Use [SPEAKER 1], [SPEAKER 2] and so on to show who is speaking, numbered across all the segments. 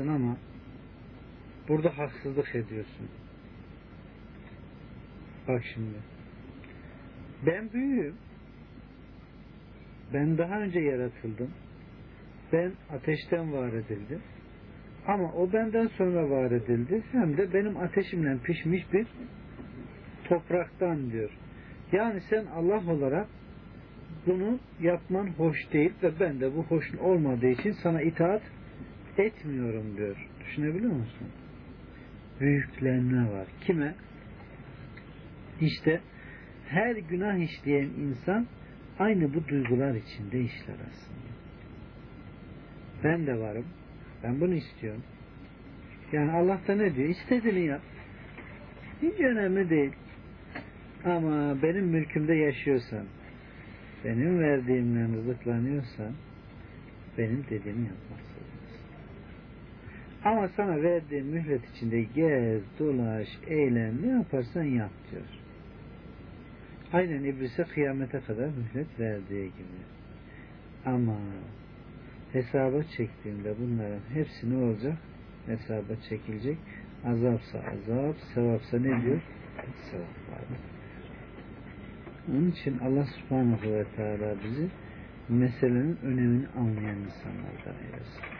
[SPEAKER 1] haklısın ama burada haksızlık ediyorsun. Bak şimdi. Ben büyüğüm. Ben daha önce yaratıldım. Ben ateşten var edildim. Ama o benden sonra var edildi. Hem de benim ateşimle pişmiş bir topraktan diyor. Yani sen Allah olarak bunu yapman hoş değil ve ben de bu hoş olmadığı için sana itaat etmiyorum diyor. Düşünebiliyor musun? Büyüklenme var. Kime? İşte her günah işleyen insan aynı bu duygular içinde işler aslında. Ben de varım. Ben bunu istiyorum. Yani Allah da ne diyor? İstediğini yap. Hiç önemli değil. Ama benim mülkümde yaşıyorsan, benim verdiğimle rızıklanıyorsan, benim dediğimi yapmak zorundasın. Ama sana verdiğim mühlet içinde gez, dolaş, eğlen, ne yaparsan yap diyor. Aynen iblise kıyamete kadar mühlet verdiği gibi. Ama hesaba çektiğinde bunların hepsi ne olacak? Hesaba çekilecek. Azapsa azap, sevapsa ne diyor? Sevap var. Onun için Allah subhanahu ve teala bizi meselenin önemini anlayan insanlardan eylesin.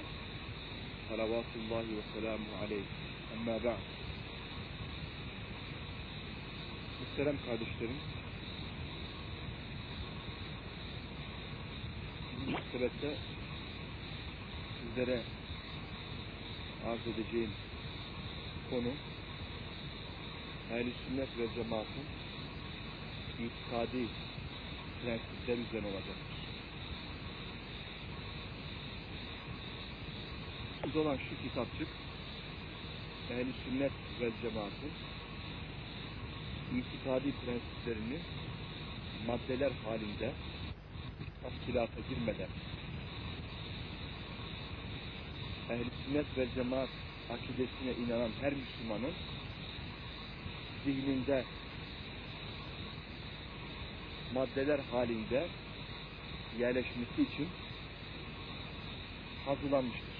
[SPEAKER 2] salavatullahi ve selamu aleyh. Amma ba'd. Muhterem kardeşlerim, bu sebepte sizlere arz edeceğim konu ehl sünnet ve cemaatın itikadi prensipler üzerine olacaktır. Biz olan şu kitapçık ehl sünnet ve cemaatin itikadi prensiplerini maddeler halinde tafsilata girmeden ehl sünnet ve cemaat akidesine inanan her Müslümanın zihninde maddeler halinde yerleşmesi için hazırlanmıştır.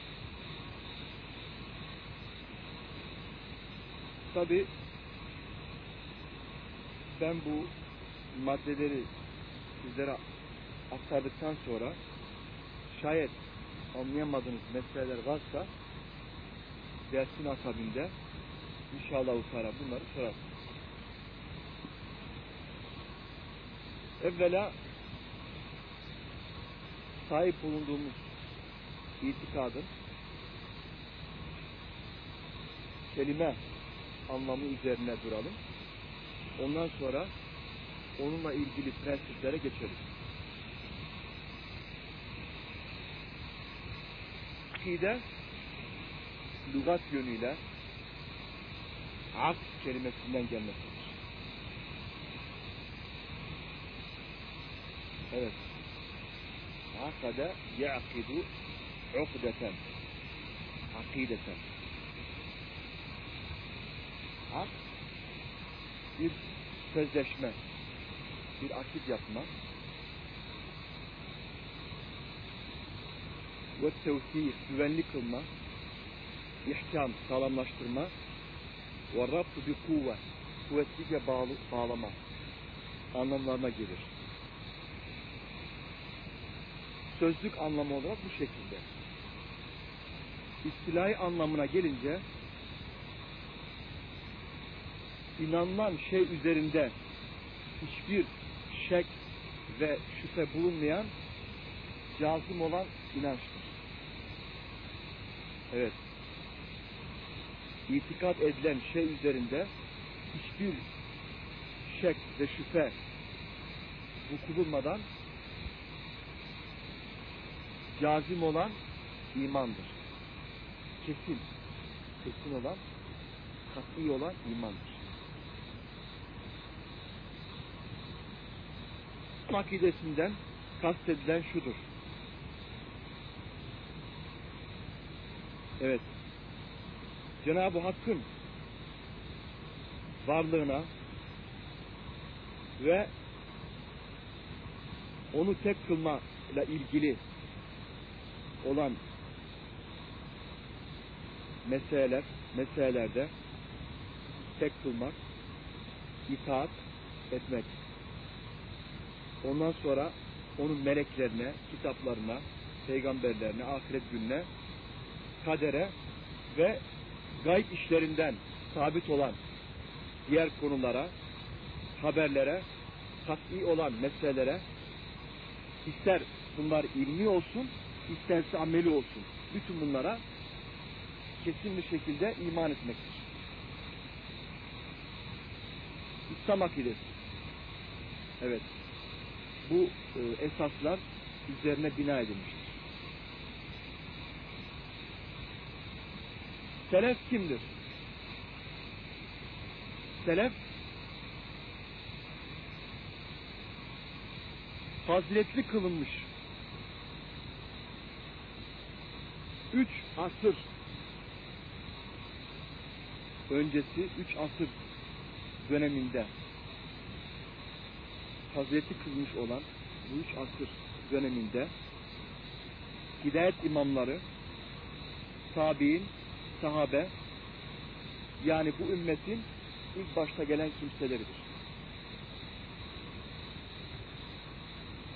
[SPEAKER 2] Tabi ben bu maddeleri sizlere aktardıktan sonra şayet anlayamadığınız meseleler varsa dersin akabinde inşallah Teala bunları sorarsınız. Evvela sahip bulunduğumuz itikadın kelime anlamı üzerine duralım. Ondan sonra onunla ilgili prensiplere geçelim. Akide lügat yönüyle ak kelimesinden gelmektedir. Evet. Akade ya'kidu ukdeten akideten ak bir sözleşme, bir akit yapma ve tevkiyik, güvenli kılma, ihkam, sağlamlaştırma ve rabtu bir kuvvet, kuvvetlice bağlı, bağlama anlamlarına gelir. Sözlük anlamı olarak bu şekilde. İstilahi anlamına gelince inanılan şey üzerinde hiçbir şek ve şüphe bulunmayan cazım olan inançtır. Evet. İtikat edilen şey üzerinde hiçbir şek ve şüphe vuku bulmadan cazim olan imandır. Kesin, kesin olan, kat'i olan imandır. Akidesinden kastedilen şudur. Evet. Cenab-ı Hakk'ın varlığına ve onu tek kılma ile ilgili olan meseleler, meselelerde tek kılmak, itaat etmek. Ondan sonra onun meleklerine, kitaplarına, peygamberlerine, ahiret gününe, kadere ve gayb işlerinden sabit olan diğer konulara, haberlere, kat'i olan meselelere ister bunlar ilmi olsun, isterse ameli olsun. Bütün bunlara kesin bir şekilde iman etmektir. İslam akidesi. Evet. Bu e, esaslar üzerine bina edilmiştir. Selef kimdir? Selef faziletli kılınmış. Üç asır öncesi üç asır döneminde faziletli kılmış olan bu üç asır döneminde hidayet imamları tabi'in, sahabe yani bu ümmetin ilk başta gelen kimseleridir.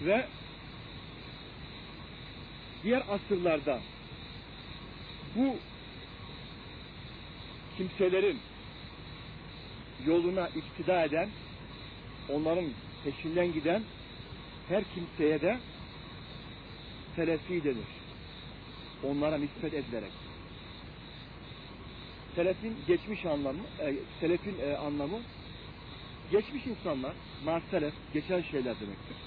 [SPEAKER 2] Ve diğer asırlarda bu kimselerin yoluna iktida eden, onların peşinden giden her kimseye de selefi denir. Onlara nispet edilerek. Selefin geçmiş anlamı, e, selefin e, anlamı geçmiş insanlar, marselef, geçen şeyler demektir.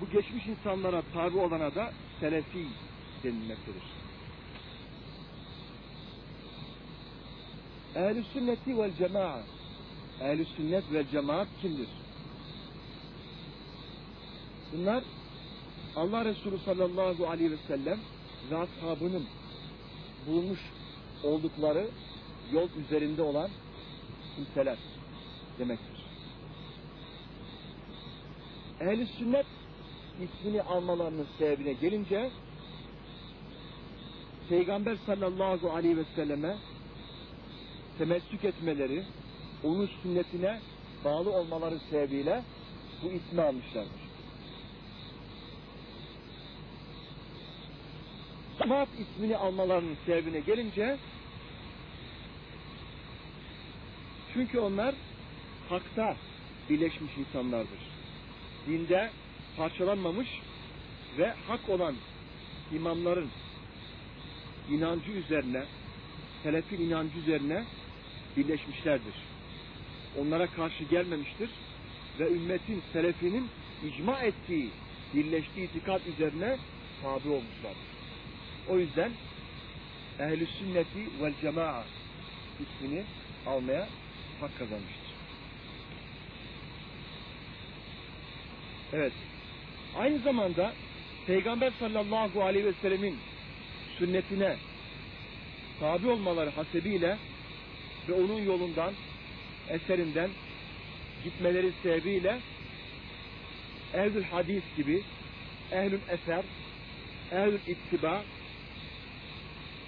[SPEAKER 2] Bu geçmiş insanlara tabi olana da selefi denilmektedir. Ehl-i sünneti vel cemaat Ehl-i sünnet vel cemaat kimdir? Bunlar Allah Resulü sallallahu aleyhi ve sellem ve ashabının bulmuş oldukları yol üzerinde olan kimseler demektir. Ehl-i sünnet ismini almalarının sebebine gelince Peygamber sallallahu aleyhi ve selleme temessük etmeleri, onun sünnetine bağlı olmaları sebebiyle bu ismi almışlardır. Cemaat ismini almalarının sebebine gelince çünkü onlar hakta birleşmiş insanlardır. Dinde parçalanmamış ve hak olan imamların inancı üzerine, selefin inancı üzerine birleşmişlerdir. Onlara karşı gelmemiştir ve ümmetin selefinin icma ettiği, birleştiği itikat üzerine tabi olmuşlardır. O yüzden ehl sünneti vel cema'a ismini almaya hak kazanmıştır. Evet. Aynı zamanda Peygamber sallallahu aleyhi ve sellemin sünnetine tabi olmaları hasebiyle ve onun yolundan, eserinden gitmeleri sebebiyle ehlül hadis gibi, ehlül eser, ehlül ittiba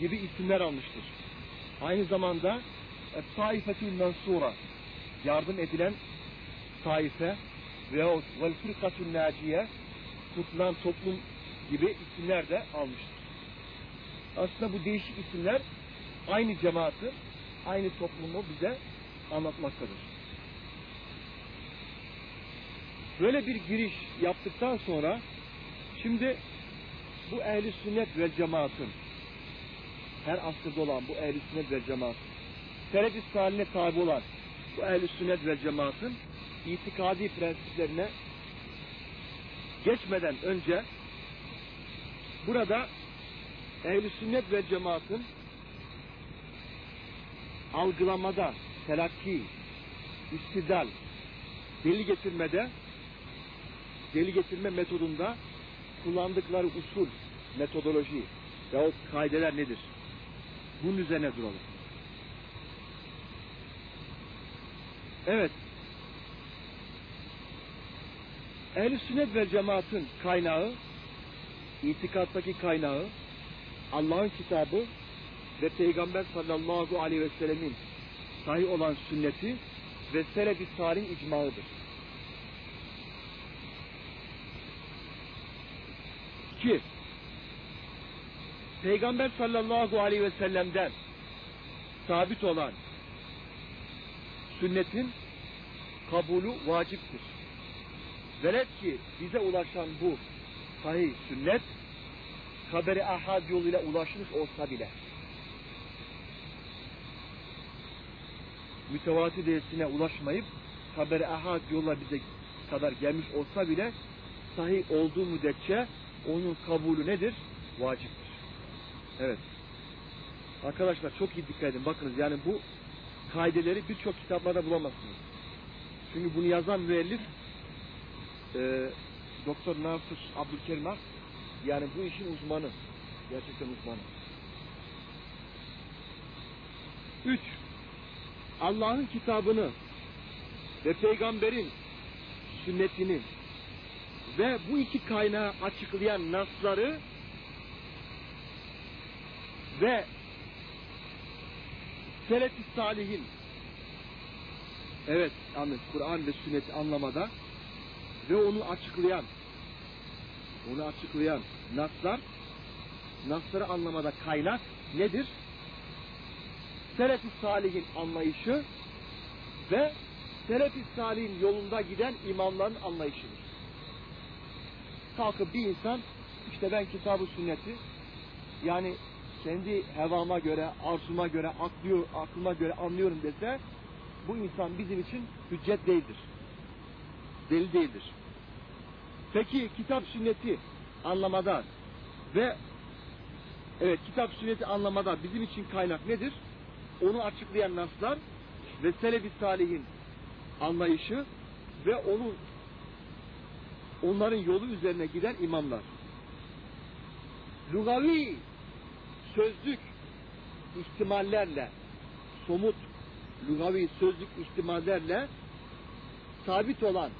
[SPEAKER 2] gibi isimler almıştır. Aynı zamanda taifetül mensura yardım edilen taife veyahut vel fırkatül naciye kurtulan toplum gibi isimler de almıştır. Aslında bu değişik isimler aynı cemaati, aynı toplumu bize anlatmaktadır. Böyle bir giriş yaptıktan sonra şimdi bu ehli sünnet ve cemaatın her asırda olan bu ehli sünnet ve cemaatın Selef-i Salih'e tabi olan bu ehli sünnet ve cemaatın itikadi prensiplerine geçmeden önce burada ehl sünnet ve cemaatın algılamada, telakki, istidal, deli getirmede, deli getirme metodunda kullandıkları usul, metodoloji yahut kaideler nedir? Bunun üzerine duralım. Evet. Ehl-i sünnet ve cemaatın kaynağı, itikattaki kaynağı, Allah'ın kitabı ve Peygamber sallallahu aleyhi ve sellemin sahih olan sünneti ve selef-i salih icmağıdır. Ki Peygamber sallallahu aleyhi ve sellem'den sabit olan sünnetin kabulü vaciptir. Velev ki bize ulaşan bu sahih sünnet haberi ahad yoluyla ulaşmış olsa bile mütevatir derecesine ulaşmayıp haberi ahad yolla bize kadar gelmiş olsa bile sahih olduğu müddetçe onun kabulü nedir? Vaciptir. Evet. Arkadaşlar çok iyi dikkat edin. Bakınız yani bu kaideleri birçok kitaplarda bulamazsınız. Çünkü bunu yazan müellif e, Doktor Nasır Abdülkerim Ak yani bu işin uzmanı. Gerçekten uzmanı. Üç, Allah'ın kitabını ve peygamberin sünnetini ve bu iki kaynağı açıklayan nasları ve selef-i salihin evet anladım Kur'an ve sünneti anlamada ve onu açıklayan onu açıklayan naslar nasları anlamada kaynak nedir? Selef-i Salih'in anlayışı ve Selef-i Salih'in yolunda giden imamların anlayışıdır. Kalkıp bir insan işte ben kitabı sünneti yani kendi hevama göre, arzuma göre, aklıyor, aklıma göre anlıyorum dese bu insan bizim için hüccet değildir. Deli değildir. Peki kitap sünneti anlamada ve evet kitap sünneti anlamada bizim için kaynak nedir? Onu açıklayan naslar ve Selefi Salih'in anlayışı ve onun onların yolu üzerine giden imamlar. Lugavi sözlük ihtimallerle somut lugavi sözlük ihtimallerle sabit olan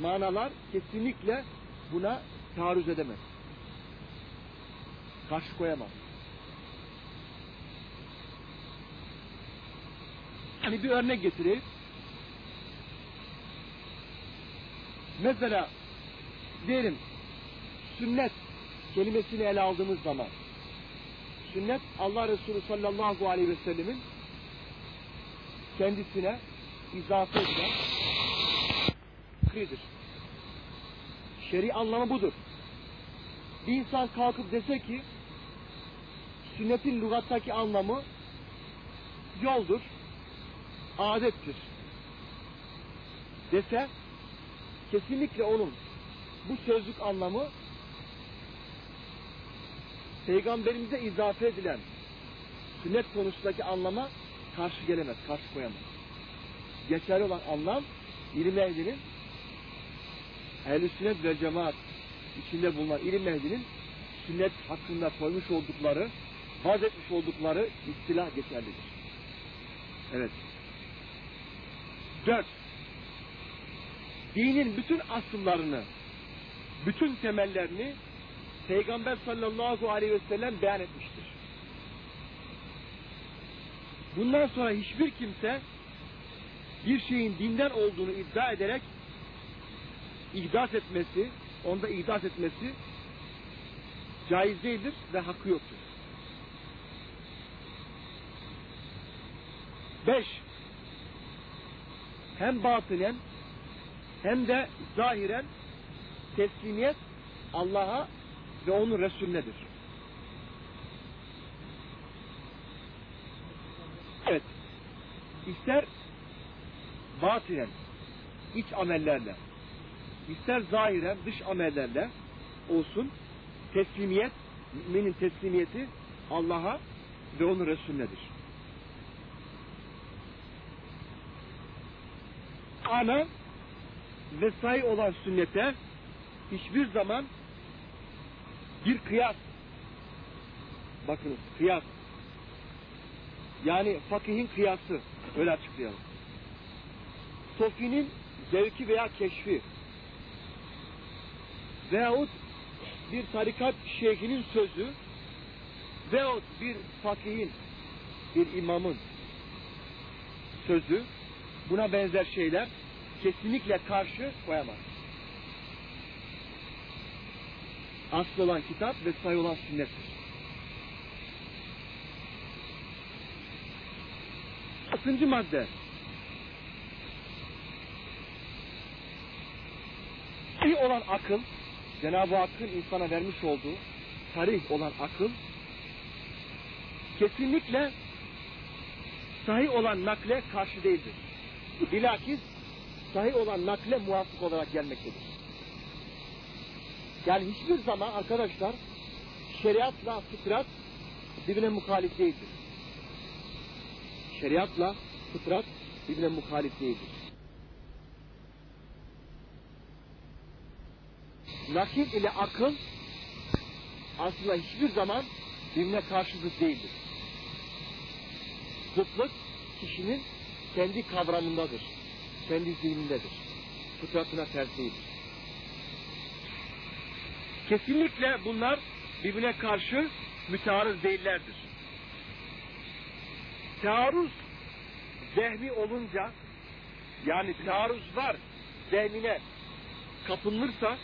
[SPEAKER 2] manalar kesinlikle buna taarruz edemez. Karşı koyamaz. Hani bir örnek getireyim. Mesela diyelim sünnet kelimesini ele aldığımız zaman sünnet Allah Resulü sallallahu aleyhi ve sellemin kendisine izafe edilen fikridir. Şer'i anlamı budur. Bir insan kalkıp dese ki sünnetin lügattaki anlamı yoldur, adettir dese kesinlikle onun bu sözlük anlamı peygamberimize izafe edilen sünnet konusundaki anlama karşı gelemez, karşı koyamaz. Geçerli olan anlam ilim ehlinin ehl sünnet ve cemaat içinde bulunan ilim ehlinin sünnet hakkında koymuş oldukları, vaz etmiş oldukları istilah geçerlidir. Evet. Dört. Dinin bütün asıllarını, bütün temellerini Peygamber sallallahu aleyhi ve sellem beyan etmiştir. Bundan sonra hiçbir kimse bir şeyin dinden olduğunu iddia ederek ihdas etmesi, onda ihdas etmesi caiz değildir ve hakkı yoktur. Beş, hem batınen hem de zahiren teslimiyet Allah'a ve onun Resulünedir. Evet. İster batiren, iç amellerle, ister zahiren, dış amellerle olsun teslimiyet, müminin teslimiyeti Allah'a ve onun Resulünedir. Ana vesai olan sünnete hiçbir zaman bir kıyas. Bakınız kıyas. Yani fakihin kıyası. Öyle açıklayalım. Sofinin zevki veya keşfi. Veyahut bir tarikat şeyhinin sözü. Veyahut bir fakihin bir imamın sözü. Buna benzer şeyler kesinlikle karşı koyamaz. Asıl olan kitap ve sayı olan sünnettir. Altıncı madde. Tarih olan akıl, Cenab-ı Hakk'ın insana vermiş olduğu tarih olan akıl, kesinlikle sahih olan nakle karşı değildir. Bilakis sahih olan nakle muvafık olarak gelmektedir. Yani hiçbir zaman arkadaşlar şeriatla fıtrat birbirine muhalif değildir. Şeriatla fıtrat birbirine muhalif değildir. Nakil ile akıl aslında hiçbir zaman birbirine karşı zıt değildir. Zıtlık kişinin kendi kavramındadır. Kendi zihnindedir. Fıtratına ters. Kesinlikle bunlar birbirine karşı mütearız değillerdir. Tearruz zehmi olunca yani tearruz var zehmine kapılırsa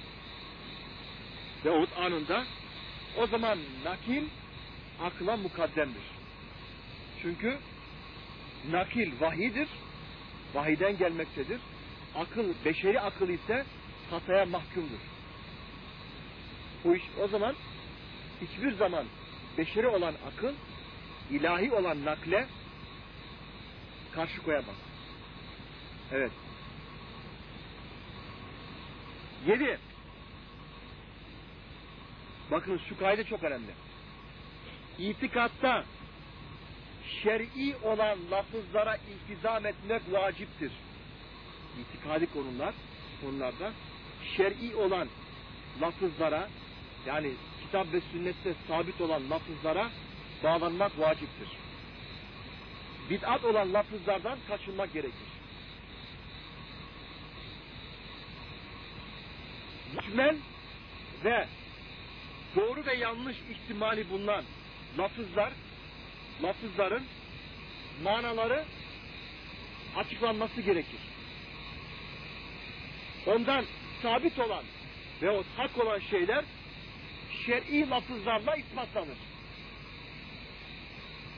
[SPEAKER 2] ve o anında o zaman nakil akla mukaddemdir. Çünkü nakil vahidir, vahiden gelmektedir. Akıl, beşeri akıl ise hataya mahkumdur. Bu iş o zaman hiçbir zaman beşeri olan akıl ilahi olan nakle karşı koyamaz. Evet. Yedi. Bakın şu kaydı çok önemli. İtikatta şer'i olan lafızlara iltizam etmek vaciptir. İtikadi konular, konularda şer'i olan lafızlara yani kitap ve sünnette sabit olan lafızlara bağlanmak vaciptir. Bid'at olan lafızlardan kaçınmak gerekir. Hükmen ve doğru ve yanlış ihtimali bulunan lafızlar, lafızların manaları açıklanması gerekir. Ondan sabit olan ve o hak olan şeyler şer'i lafızlarla ispatlanır.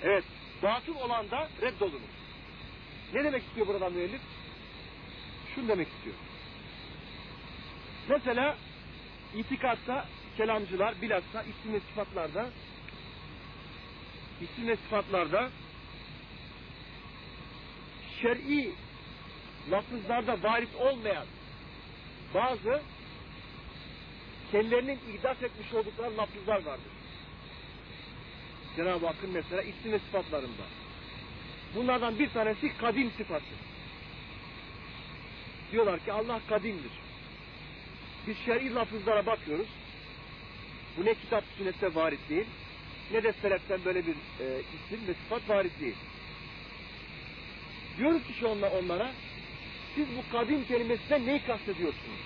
[SPEAKER 2] Evet, batıl olan da reddolunur. Ne demek istiyor burada müellif? Şunu demek istiyor. Mesela itikatta kelamcılar bilhassa isim ve sıfatlarda isim ve sıfatlarda şer'i lafızlarda varit olmayan bazı kendilerinin idas etmiş oldukları lafızlar vardır. Cenab-ı Hakk'ın mesela isim ve sıfatlarında. Bunlardan bir tanesi kadim sıfatı. Diyorlar ki Allah kadimdir. Biz şer'i lafızlara bakıyoruz. Bu ne kitap sünnette varit değil, ne de seleften böyle bir e, isim ve sıfat varit değil. Diyoruz ki şu onla, onlara, siz bu kadim kelimesinden neyi kastediyorsunuz?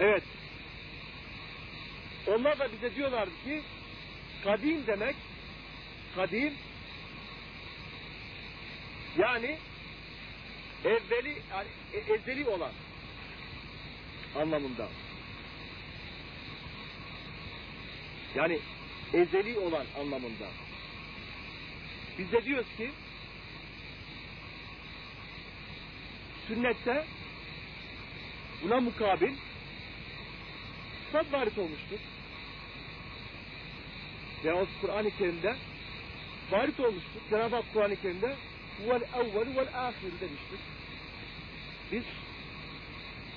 [SPEAKER 2] Evet. Onlar da bize diyorlar ki, kadim demek, kadim, yani evveli, yani e, ezeli olan, anlamında. Yani ezeli olan anlamında. Biz de diyoruz ki sünnette buna mukabil sıfat varit olmuştur. Veyahut Kur'an-ı Kerim'de varit olmuştur. Cenab-ı Hak Kur'an-ı Kerim'de vel evvelu vel ahir demiştir. Biz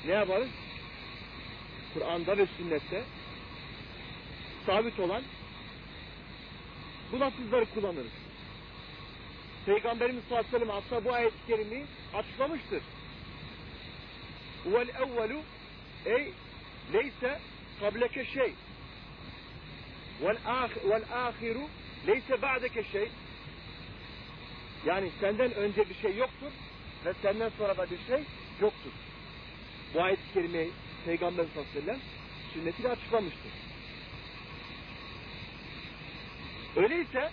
[SPEAKER 2] ne yaparız? Kur'an'da ve sünnette sabit olan bu lafızları kullanırız. Peygamberimiz sallallahu aleyhi ve sellem aslında bu ayet-i kerimeyi açıklamıştır. Vel evvelu ey leyse vel, ah, vel ahiru leyse ba'deke şey yani senden önce bir şey yoktur ve senden sonra da bir şey yoktur. Bu ayet-i kerimeyi Peygamber sallallahu aleyhi ve sünnetiyle açıklamıştır. Öyleyse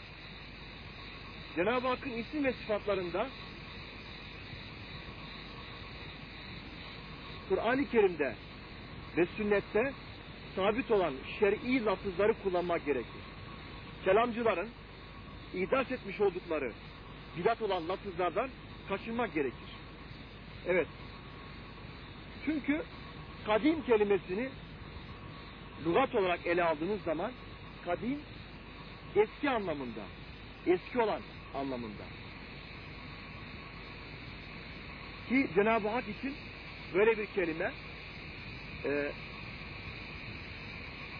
[SPEAKER 2] Cenab-ı Hakk'ın isim ve sıfatlarında Kur'an-ı Kerim'de ve sünnette sabit olan şer'i lafızları kullanmak gerekir. Kelamcıların ihdas etmiş oldukları bidat olan lafızlardan kaçınmak gerekir. Evet. Çünkü kadim kelimesini lügat olarak ele aldığınız zaman kadim eski anlamında, eski olan anlamında. Ki Cenab-ı Hak için böyle bir kelime e,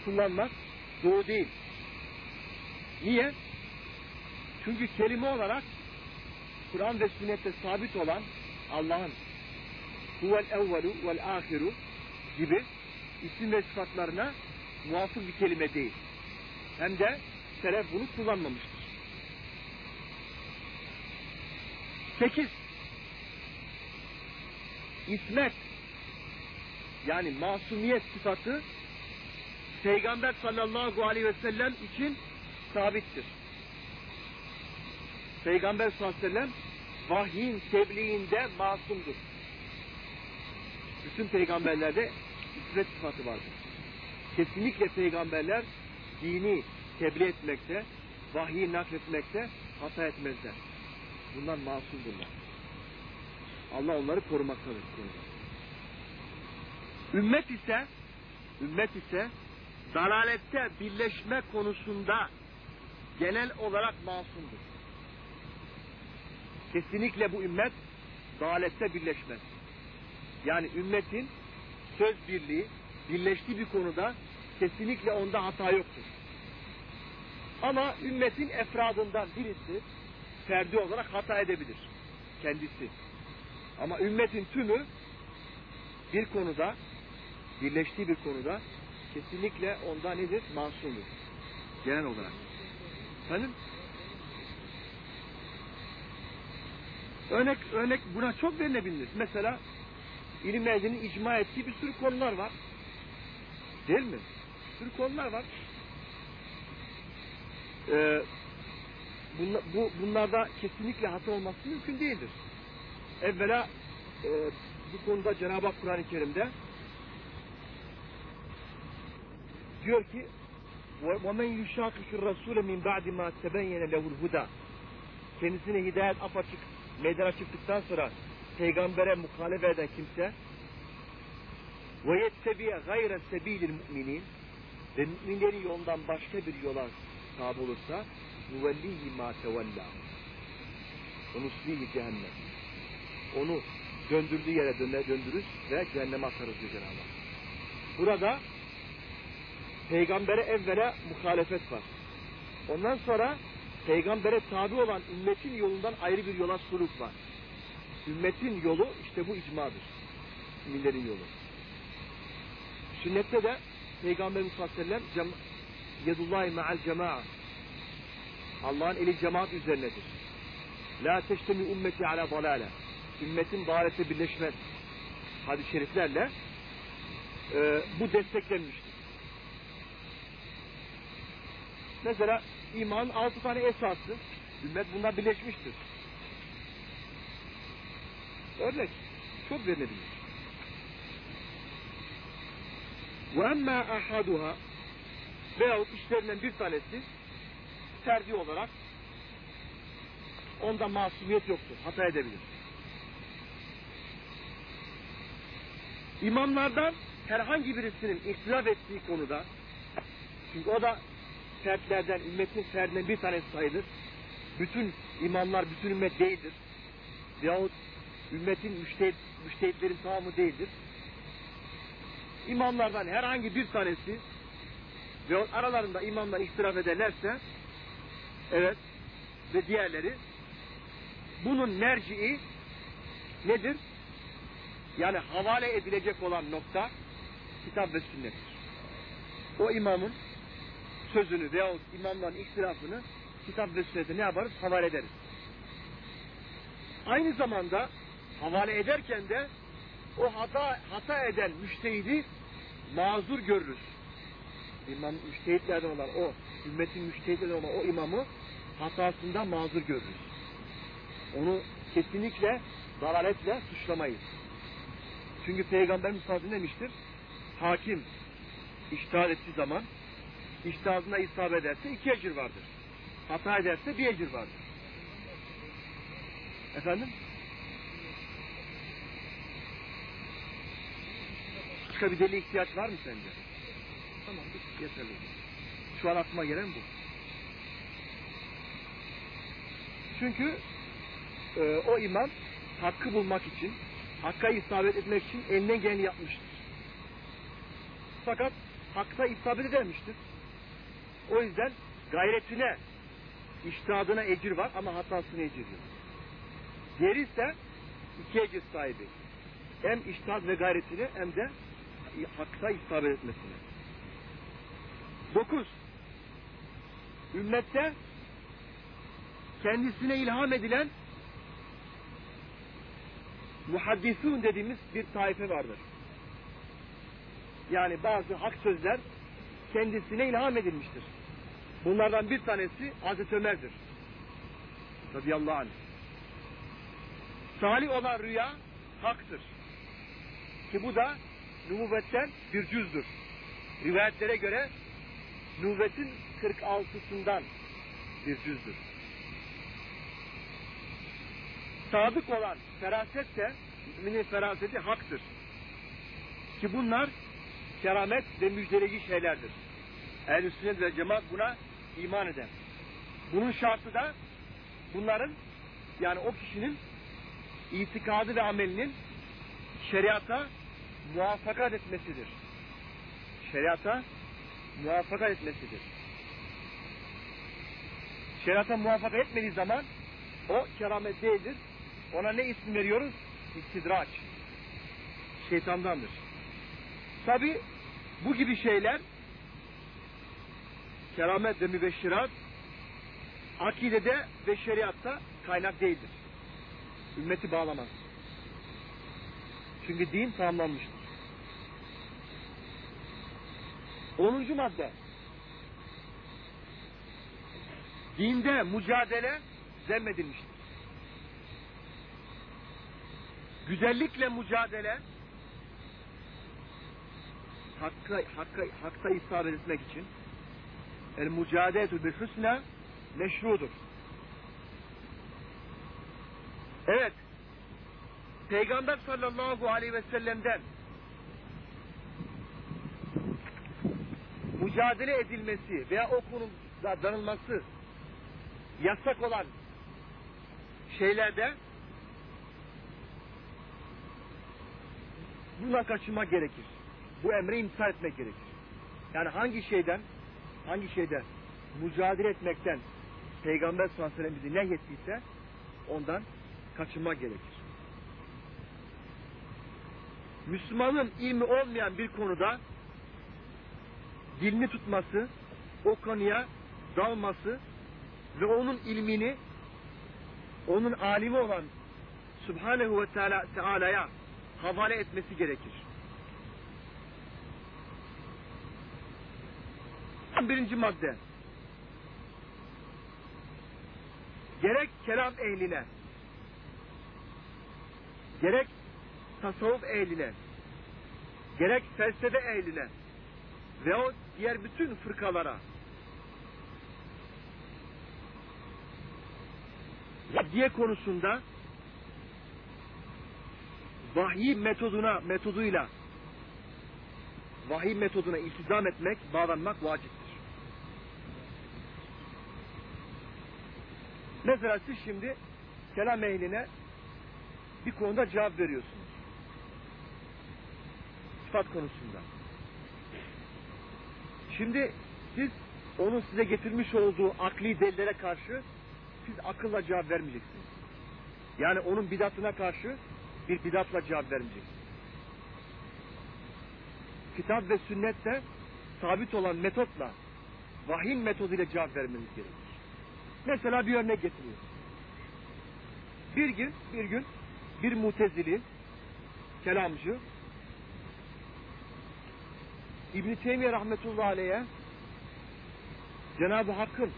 [SPEAKER 2] kullanmak doğru değil. Niye? Çünkü kelime olarak Kur'an ve sünnette sabit olan Allah'ın huvel evvelu vel ahiru gibi isim ve sıfatlarına muvafık bir kelime değil. Hem de selef bunu kullanmamıştır. Sekiz. İsmet yani masumiyet sıfatı Peygamber sallallahu aleyhi ve sellem için sabittir. Peygamber sallallahu aleyhi ve sellem vahyin tebliğinde masumdur. Bütün peygamberlerde ismet sıfatı vardır. Kesinlikle peygamberler dini tebliğ etmekte, vahyi nakletmekte hata etmezler. Bundan masumdurlar. Allah onları korumaktadır. Ümmet ise ümmet ise dalalette birleşme konusunda genel olarak masumdur. Kesinlikle bu ümmet dalalette birleşmez. Yani ümmetin söz birliği, birleştiği bir konuda kesinlikle onda hata yoktur. Ama ümmetin efradından birisi ferdi olarak hata edebilir. Kendisi. Ama ümmetin tümü bir konuda, birleştiği bir konuda kesinlikle onda nedir? Masumdur. Genel olarak. Efendim? Örnek, örnek buna çok verilebilir. Mesela ilim ehlinin icma ettiği bir sürü konular var. Değil mi? Bir sürü konular var. Ee, bunla, bu, bunlarda kesinlikle hata olması mümkün değildir. Evvela e, bu konuda Cenab-ı Hak Kur'an-ı Kerim'de diyor ki وَمَنْ يُشَاقِشُ الرَّسُولَ مِنْ بَعْدِ مَا تَبَيَّنَ لَهُ الْهُدَى Kendisine hidayet apaçık meydana çıktıktan sonra peygambere muhalefet eden kimse وَيَتَّبِيَ غَيْرَ سَب۪يلِ الْمُؤْمِنِينَ ve müminlerin yolundan başka bir yola tabi olursa نُوَلِّهِ مَا تَوَلَّى وَنُسْلِهِ cehennem onu döndürdüğü yere döner döndürürüz ve cehenneme atarız diyor Cenab-ı Hak. Burada peygambere evvela muhalefet var. Ondan sonra peygambere tabi olan ümmetin yolundan ayrı bir yola suluk var. Ümmetin yolu işte bu icmadır. Müminlerin yolu. Sünnette de Peygamberimiz sallallahu aleyhi ve sellem yedullahi ma'al cema'a Allah'ın eli cemaat üzerinedir. La teştemi ümmeti ala dalale. Ümmetin dalalete birleşmez. Hadis-i şeriflerle e, bu desteklenmiştir. Mesela imanın altı tane esası ümmet bunlar birleşmiştir. Örnek çok verilebilir. Ve emmâ ahaduha veyahut işlerinden bir tanesi ferdi olarak onda masumiyet yoktur. Hata edebilir. İmamlardan herhangi birisinin ihtilaf ettiği konuda çünkü o da fertlerden, ümmetin ferdinden bir tanesi sayılır. Bütün imamlar, bütün ümmet değildir. Veyahut ümmetin müştehit, müştehitlerin tamamı değildir. İmamlardan herhangi bir tanesi ve aralarında imamlar ihtilaf ederlerse evet ve diğerleri bunun merci'i nedir? Yani havale edilecek olan nokta kitap ve sünnettir. O imamın sözünü veyahut imamların ihtilafını kitap ve sünnete ne yaparız? Havale ederiz. Aynı zamanda havale ederken de o hata, hata eden müştehidi mazur görürüz. İmam müştehitlerden olan o, ümmetin müştehitlerden olan o imamı hatasında mazur görürüz. Onu kesinlikle dalaletle suçlamayız. Çünkü Peygamberimiz sallallahu demiştir. Hakim iştihad ettiği zaman iştihadına isabet ederse iki ecir vardır. Hata ederse bir ecir vardır. Efendim? Başka bir deli ihtiyaç var mı sence? Tamam, bu yeterli. Şu an aklıma gelen bu. Çünkü e, o imam hakkı bulmak için, hakka isabet etmek için elinden geleni yapmıştır. Fakat hakta isabet edememiştir. O yüzden gayretine, iştihadına ecir var ama hatasına ecir yok. Diğeri ise iki ecir sahibi. Hem iştihad ve gayretine hem de hakta isabet etmesine. Dokuz. Ümmette kendisine ilham edilen muhaddisun dediğimiz bir taife vardır. Yani bazı hak sözler kendisine ilham edilmiştir. Bunlardan bir tanesi Hazreti Ömer'dir. Radıyallahu anh. Salih olan rüya haktır. Ki bu da nübüvvetten bir cüzdür. Rivayetlere göre nübüvvetin 46'sından bir cüzdür. Sadık olan feraset de müminin feraseti haktır. Ki bunlar keramet ve müjdeleyici şeylerdir. Ehl-i sünnet ve cemaat buna iman eder. Bunun şartı da bunların yani o kişinin itikadı ve amelinin şeriata muvaffakat etmesidir. Şeriata muvaffakat etmesidir. Şeriata muvaffakat etmediği zaman o keramet değildir. Ona ne isim veriyoruz? İstidraç. Şeytandandır. Tabi bu gibi şeyler keramet ve mübeşşirat akidede ve şeriatta kaynak değildir. Ümmeti bağlamaz. Çünkü din tamamlanmıştır. 10. madde. Dinde mücadele zemmedilmiştir. Güzellikle mücadele hakka, hakka, hakta isabet etmek için el mücadeletu bil husna meşrudur. Evet. Peygamber sallallahu aleyhi ve sellem'den mücadele edilmesi veya o konuda danılması yasak olan şeylerde buna kaçınmak gerekir. Bu emre imsal etmek gerekir. Yani hangi şeyden hangi şeyden mücadele etmekten Peygamber sallallahu aleyhi ve sellem bizi nehyettiyse ondan kaçınmak gerekir. Müslümanın ilmi olmayan bir konuda dilini tutması, o konuya dalması ve onun ilmini onun alimi olan Subhanehu ve Teala, Teala'ya havale etmesi gerekir. Birinci madde. Gerek kelam ehline, gerek tasavvuf ehline, gerek felsefe ehline ve o diğer bütün fırkalara diye konusunda vahiy metoduna metoduyla vahiy metoduna iltizam etmek, bağlanmak vaciptir. Mesela siz şimdi kelam ehline bir konuda cevap veriyorsunuz. Sıfat konusunda. Şimdi siz onun size getirmiş olduğu akli delillere karşı siz akılla cevap vermeyeceksiniz. Yani onun bidatına karşı bir bidatla cevap vermeyeceksin. Kitap ve sünnette sabit olan metotla vahim metoduyla cevap vermeniz gerekir. Mesela bir örnek getiriyor. Bir gün, bir gün bir mutezili, kelamcı, İbn-i Teymiye rahmetullahi aleyhe Cenab-ı Hakk'ın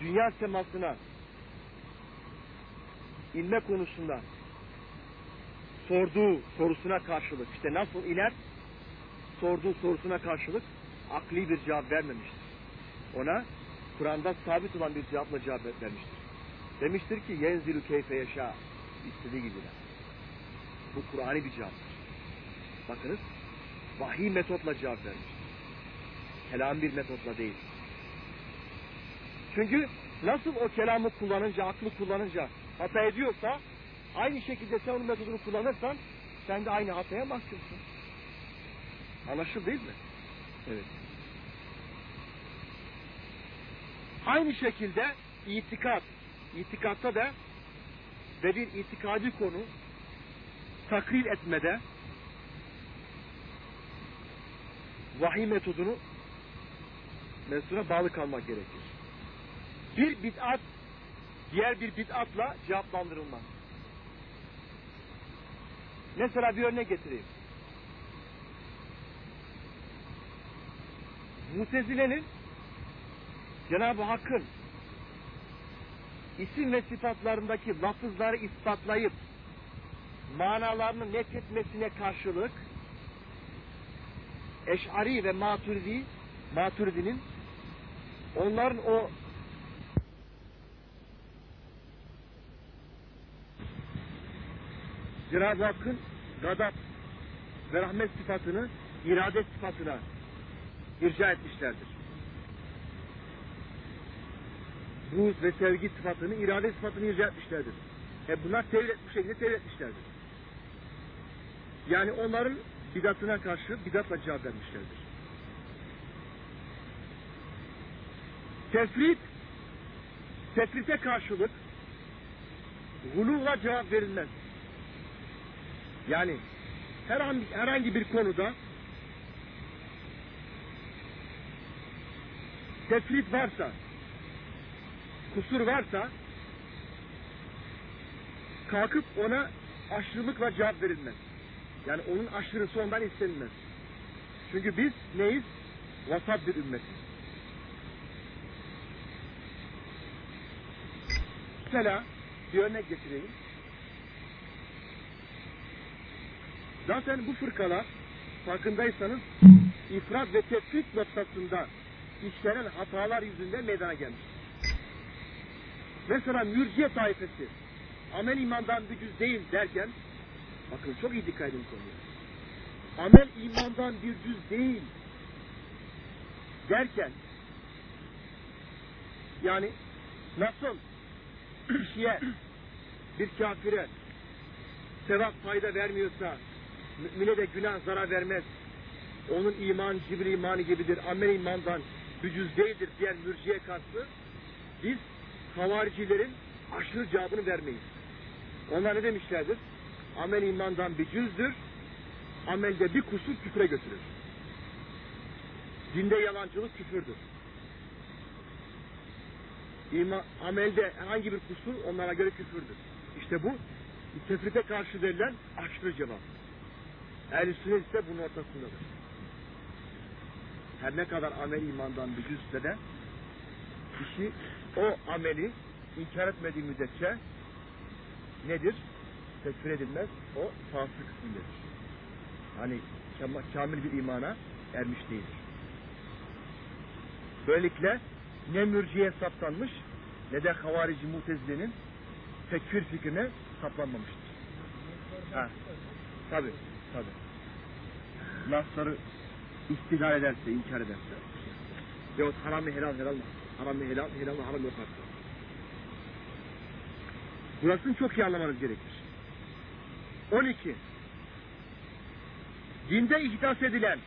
[SPEAKER 2] dünya semasına inme konusunda sorduğu sorusuna karşılık işte nasıl iner sorduğu sorusuna karşılık akli bir cevap vermemiştir. Ona Kur'an'da sabit olan bir cevapla cevap vermiştir. Demiştir ki yenzilü keyfe yaşa istediği gibi. Bu Kur'an'ı bir cevaptır. Bakınız vahiy metotla cevap vermiştir. Kelam bir metotla değil. Çünkü nasıl o kelamı kullanınca, aklı kullanınca hata ediyorsa aynı şekilde sen onun metodunu kullanırsan sen de aynı hataya mahkumsun. Anlaşıldı değil mi? Evet. Aynı şekilde itikat, itikatta da ve bir itikadi konu takrir etmede vahiy metodunu mevzuna bağlı kalmak gerekir. Bir bid'at diğer bir bid'atla cevaplandırılmaz. Mesela bir örnek getireyim. Mutezile'nin Cenab-ı Hakk'ın isim ve sıfatlarındaki lafızları ispatlayıp manalarını nefretmesine karşılık Eş'ari ve Maturidi Maturidi'nin onların o Cenab-ı Hakk'ın gadap ve rahmet sıfatını irade sıfatına irca etmişlerdir. Ruh ve sevgi sıfatını, irade sıfatını irca etmişlerdir. E bunlar tevil etmiş şekilde tevil etmişlerdir. Yani onların bidatına karşı bidatla cevap vermişlerdir. Tefrit, tefrite karşılık guluvla cevap verilmez. Yani herhangi, herhangi bir konuda tefrit varsa, kusur varsa kalkıp ona aşırılıkla cevap verilmez. Yani onun aşırısı ondan istenilmez. Çünkü biz neyiz? Vasat bir ümmetiz. Mesela bir örnek getireyim. Zaten bu fırkalar farkındaysanız ifrat ve tefrit noktasında işlenen hatalar yüzünden meydana gelmiş. Mesela mürciye taifesi amel imandan bir cüz değil derken bakın çok iyi dikkat edin konuya. Amel imandan bir cüz değil derken yani nasıl kişiye bir kafire sevap fayda vermiyorsa mümine de günah zarar vermez. Onun iman cibri imanı gibidir. Amel imandan bir cüz değildir diğer mürciye karşı biz havaricilerin aşırı cevabını vermeyiz. Onlar ne demişlerdir? Amel imandan bir cüzdür. Amelde bir kusur küfre götürür. Dinde yalancılık küfürdür. İma, amelde herhangi bir kusur onlara göre küfürdür. İşte bu tefrite karşı verilen aşırı cevap. Ehl-i ise bunun ortasındadır. Her ne kadar amel imandan bir cüzse de kişi o ameli inkar etmediği müddetçe nedir? Tekfir edilmez. O fasık kısmındadır. Hani kamil bir imana ermiş değildir. Böylelikle ne mürciye saptanmış ne de havarici mutezilenin tekfir fikrine saplanmamıştır. Ha. Tabi, tabi. Nasları istidal ederse, inkar ederse. Yahut haram helal, helal mı? Haram helal, helal mı haram yaparsa. Burasını çok iyi anlamanız gerekir. 12. Dinde ihdas edilen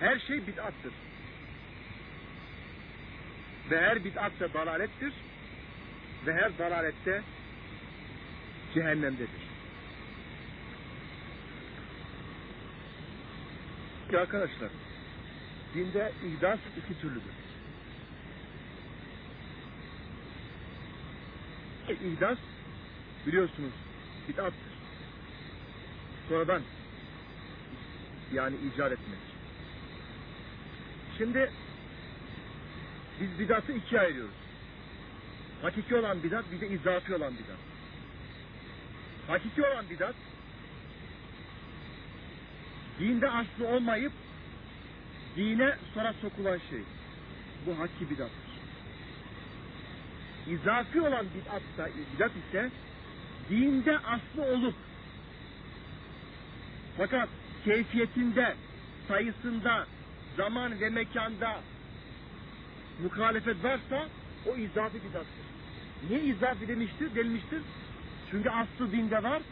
[SPEAKER 2] her şey bid'attır. Ve her bid'at da dalalettir. ve her dalalette cehennemdedir. Ya arkadaşlar, dinde ihdas iki türlüdür. İhdas biliyorsunuz bid'attır. Sonradan yani icat etmek. Şimdi biz bidatı ikiye ayırıyoruz. Hakiki olan bidat bir de izafi olan bidat. Hakiki olan bidat dinde aslı olmayıp dine sonra sokulan şey. Bu hakiki bidattır. İzafi olan bidat, da, bidat ise dinde aslı olup fakat keyfiyetinde, sayısında, zaman ve mekanda muhalefet varsa o izafi bidattır. Niye izafi demiştir, denilmiştir? Çünkü aslı dinde var.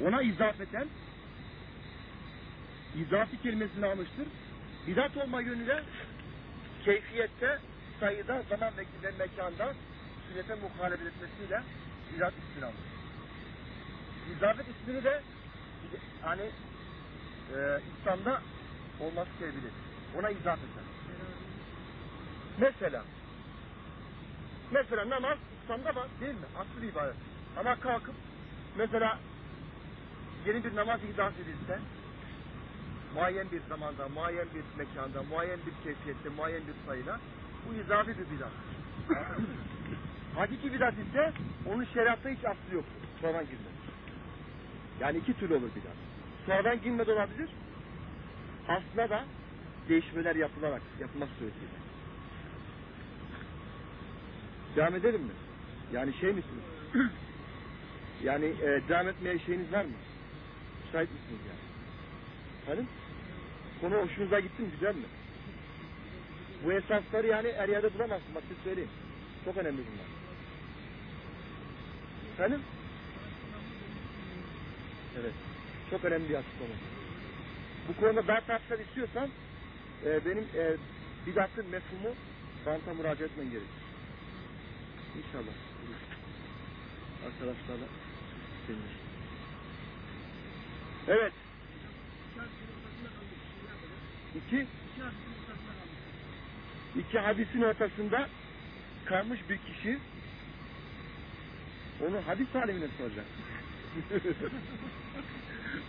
[SPEAKER 2] Ona izafeten izafi kelimesini almıştır. Bidat olma yönüyle keyfiyette, sayıda, zaman ve mekanda sünnete muhalefet etmesiyle bidat ismini almış. İzafet ismini de hani e, İslam'da olması sebebidir. Ona izafeten. Mesela mesela namaz İslam'da var değil mi? Asıl ibadet. Ama kalkıp mesela yeni bir namaz idas edilse muayyen bir zamanda, muayyen bir mekanda, muayyen bir keyfiyette, muayyen bir sayıyla bu izafi bir bidat. Hakiki bidat ise onun şeriatta hiç aslı yok. Sonradan girmez. Yani iki türlü olur bidat. Sonradan girmedi olabilir. Aslında da değişmeler yapılarak, yapılmak suretiyle. Devam edelim mi? Yani şey misiniz? yani e, devam etmeye şeyiniz var mı? Müsait misiniz yani? Efendim? Konu hoşunuza gitti mi? Güzel mi? Bu esasları yani her yerde bulamazsın. Bak siz söyleyeyim. Çok önemli bunlar. Efendim? Evet. Çok önemli bir açıklama. Bu konuda daha tartışmak istiyorsan e, benim e, bidatın mefhumu banta müracaat etmen gerekir. İnşallah. Arkadaşlarla denir. Evet. İki, iki hadisin ortasında kalmış bir kişi onu hadis alimine soracak.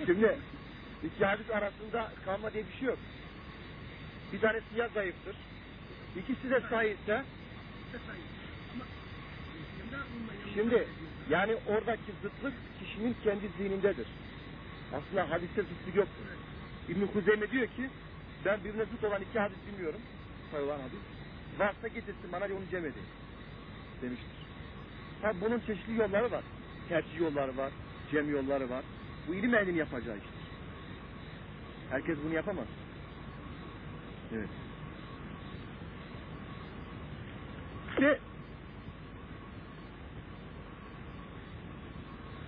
[SPEAKER 2] Şimdi iki hadis arasında kalma diye bir şey yok. Bir tanesi ya zayıftır. İkisi de sahihse Şimdi yani oradaki zıtlık kişinin kendi zihnindedir. Aslında hadiste zıtlık yoktur. İbn-i Huzeyme diyor ki ben birbirine zıt olan iki hadis bilmiyorum. Sayılan hadis. Varsa getirsin bana onu cem edeyim. Demiştir. Ha, bunun çeşitli yolları var. Tercih yolları var. Cem yolları var. Bu ilim ehlinin yapacağı iştir. Herkes bunu yapamaz. Evet. İşte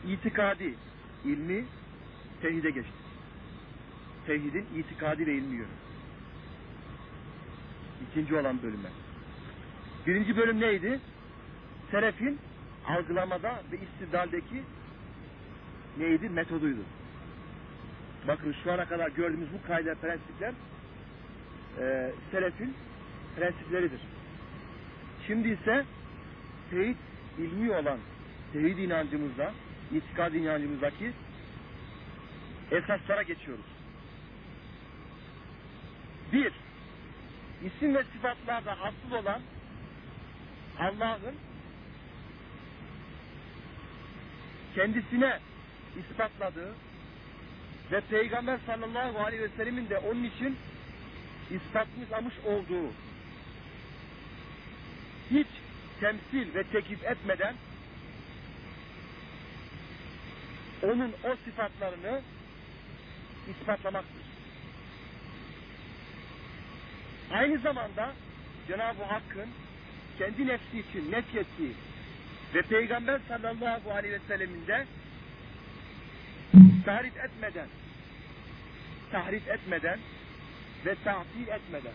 [SPEAKER 2] itikadi ilmi tevhide geçti. Tevhidin itikadi ve ilmi yönü. İkinci olan bölüme. Birinci bölüm neydi? Selefin algılamada ve istidaldeki neydi? Metoduydu. Bakın şu ana kadar gördüğümüz bu kayda prensipler e, selefin prensipleridir. Şimdi ise tevhid ilmi olan tevhid inancımızda, itikad inancımızdaki esaslara geçiyoruz. Bir, isim ve sıfatlarda asıl olan Allah'ın kendisine ispatladığı ve Peygamber sallallahu aleyhi ve sellemin de onun için ispatlamış olduğu hiç temsil ve tekif etmeden onun o sıfatlarını ispatlamaktır. Aynı zamanda Cenab-ı Hakk'ın kendi nefsi için nefyettiği ve Peygamber sallallahu aleyhi ve sellemin de tahrif etmeden tahrif etmeden ve tahsil etmeden.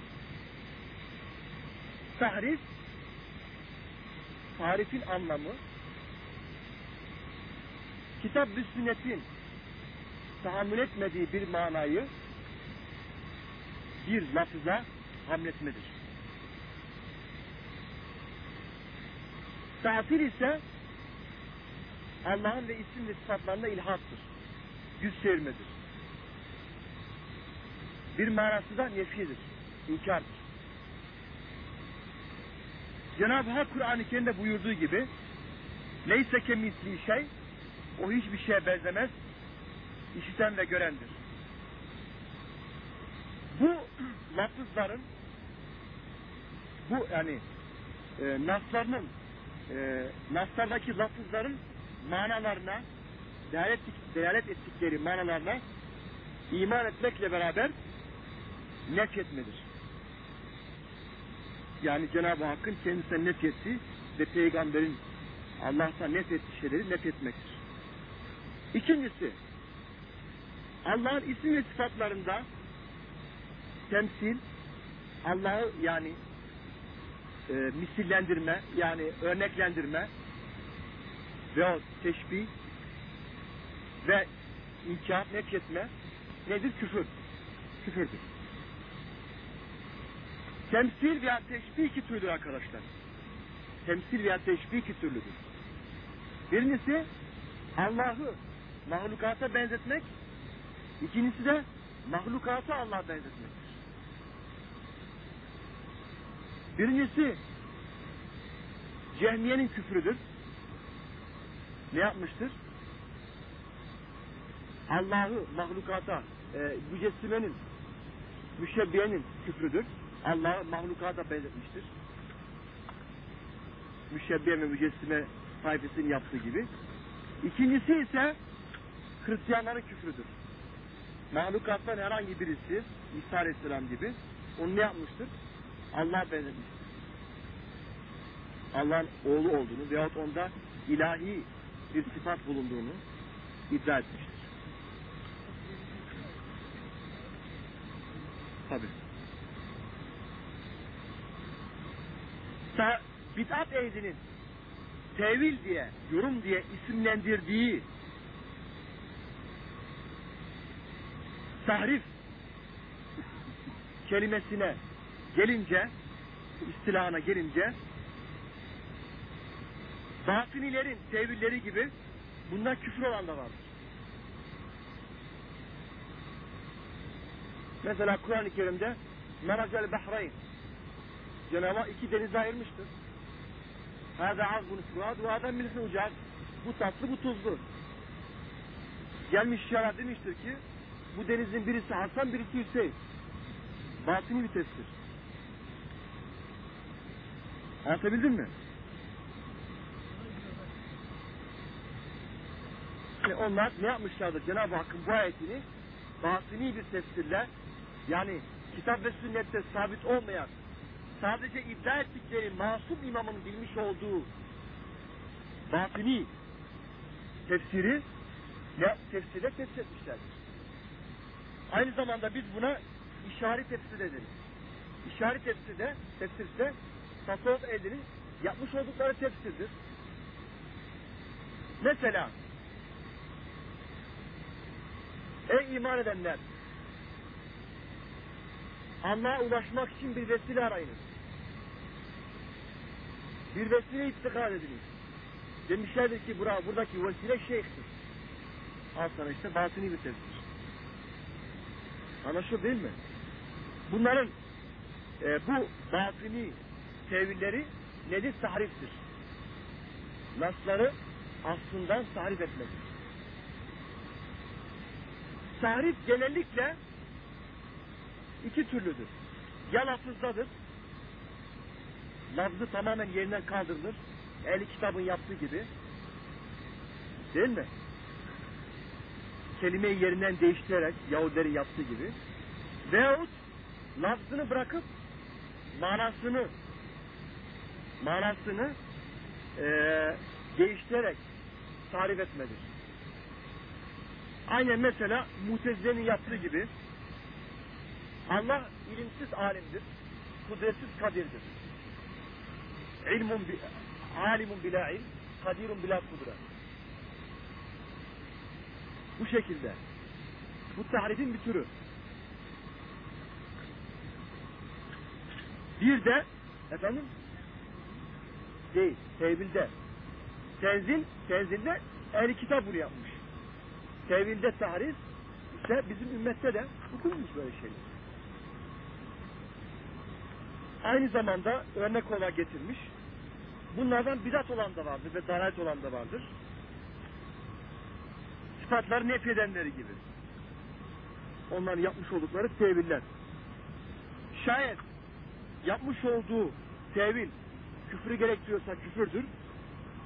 [SPEAKER 2] Tahrif tarifin anlamı kitap ve sünnetin tahammül etmediği bir manayı bir lafıza hamletmedir. Tatil ise Allah'ın ve isim ve sıfatlarına ilhattır. Yüz çevirmedir. Bir manası nefidir, inkardır. Cenab-ı Hak Kur'an-ı Kerim'de buyurduğu gibi neyse kemisli şey o hiçbir şeye benzemez işiten ve görendir. Bu lafızların bu yani e, naslarının e, naslardaki lafızların manalarına delalet, delalet ettikleri manalarına iman etmekle beraber nefyetmedir. Yani Cenab-ı Hakk'ın kendisine nefyettiği ve peygamberin Allah'tan nefyettiği şeyleri nefyetmektir. İkincisi Allah'ın isim ve sıfatlarında temsil Allah'ı yani e, misillendirme yani örneklendirme ve teşbih ve inkar nefyetme nedir? Küfür. Küfürdür. Temsil veya teşbih iki türlüdür arkadaşlar. Temsil veya teşbih iki türlüdür. Birincisi Allah'ı mahlukata benzetmek, ikincisi de mahlukatı Allah'a benzetmektir. Birincisi Cehmiye'nin küfrüdür. Ne yapmıştır? Allah'ı mahlukata, e, mücessimenin, müşebbiyenin küfrüdür. Allah'ı mahlukata benzetmiştir. Müşebbiye ve mücessime tayfesinin yaptığı gibi. İkincisi ise Hristiyanların küfrüdür. Mahlukattan herhangi birisi, İsa Aleyhisselam gibi, onu ne yapmıştır? Allah'a benzetmiştir. Allah'ın oğlu olduğunu veyahut onda ilahi bir sıfat bulunduğunu iddia etmiştir. Tabi. Ta, bid'at ehlinin tevil diye, yorum diye isimlendirdiği tahrif kelimesine gelince, istilahına gelince batinilerin tevilleri gibi bunlar küfür olan da vardır. Mesela Kur'an-ı Kerim'de Meracel Bahreyn Cenab-ı iki denize ayırmıştır. Hâzâ azbun fuad ve hâzâ milhû ucad. Bu tatlı bu tuzlu. Gelmiş şiara demiştir ki bu denizin birisi Hasan birisi Hüseyin. Batini bir tefsir. Anlatabildim mi? Yani onlar ne yapmışlardır? Cenab-ı Hakk'ın bu ayetini batini bir tefsirle yani kitap ve sünnette sabit olmayan sadece iddia ettikleri masum imamın bilmiş olduğu batini tefsiri ne tefsirle tefsir etmişlerdir. Aynı zamanda biz buna işaret tefsir ederiz. İşaret tefsirde, tefsirde tasavvuf ehlinin yapmış oldukları tefsirdir. Mesela Ey iman edenler! Allah'a ulaşmak için bir vesile arayınız. Bir vesile istikrar ediniz. Demişlerdir ki bura, buradaki vesile şeyhtir. Al sana işte batini bir tefsir. Anlaşıldı değil mi? Bunların e, bu batini tevilleri nedir? Tahriftir. Nasları aslından tahrif etmektir. Tahrif genellikle iki türlüdür. Ya lafızdadır. Lafzı tamamen yerinden kaldırılır. Ehli kitabın yaptığı gibi. Değil mi? Kelimeyi yerinden değiştirerek Yahudilerin yaptığı gibi. Veyahut lafzını bırakıp manasını manasını e, değiştirerek tarif etmedir. Aynen mesela Mutezile'nin yaptığı gibi Allah ilimsiz alimdir, kudretsiz kadirdir. İlmun bi, alimun bila ilm, kadirun bila kudret. Bu şekilde. Bu tahrifin bir türü. Bir de efendim değil, tevilde. Tenzil, tenzilde ehli kitap bunu yapmış. Tevilde tahrif ise bizim ümmette de hukummuş böyle şeyler. Aynı zamanda örnek olarak getirmiş. Bunlardan bidat olan da vardır ve dalalet olan da vardır. Sıfatları nef edenleri gibi. Onların yapmış oldukları teviller. Şayet yapmış olduğu tevil küfrü gerektiriyorsa küfürdür,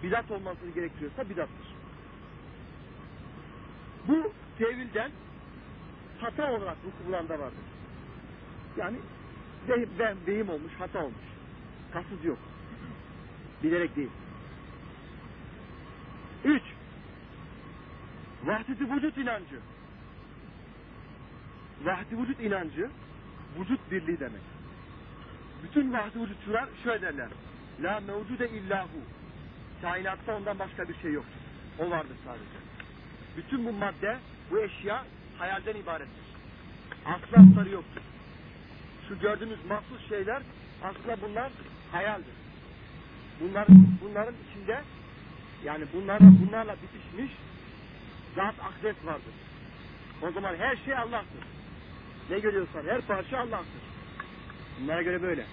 [SPEAKER 2] bidat olmasını gerektiriyorsa bidattır. Bu tevilden hata olarak vuku bulan da vardır. Yani vehim, vehim olmuş, hata olmuş. Kasıt yok. Bilerek değil. Üç, vahdet-i vücut inancı. Vahdet-i vücut inancı, vücut birliği demek. Bütün vahdet-i vücutçular şöyle derler. La mevcude illahu. Kainatta ondan başka bir şey yoktur. O vardır sadece. Bütün bu madde, bu eşya hayalden ibarettir. Aslı astarı yoktur. Şu gördüğünüz mahsus şeyler aslında bunlar hayaldir. Bunların, bunların içinde yani bunlarla, bunlarla bitişmiş zat akdes vardır. O zaman her şey Allah'tır. Ne görüyorsan her parça Allah'tır. Bunlara göre böyle.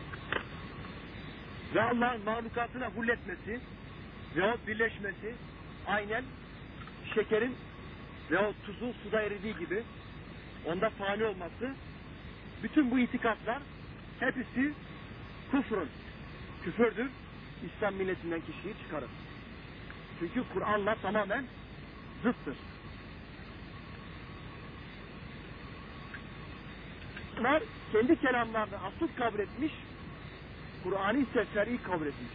[SPEAKER 2] Ve Allah'ın mahlukatına hulletmesi veyahut birleşmesi aynen şekerin veyahut tuzun suda eridiği gibi onda fani olması bütün bu itikatlar hepsi kufrun, küfürdür. İslam milletinden kişiyi çıkarır. Çünkü Kur'an'la tamamen zıttır. Bunlar kendi kelamlarını absürt kabul etmiş, Kur'an'ı ise şer'i kabul etmiş.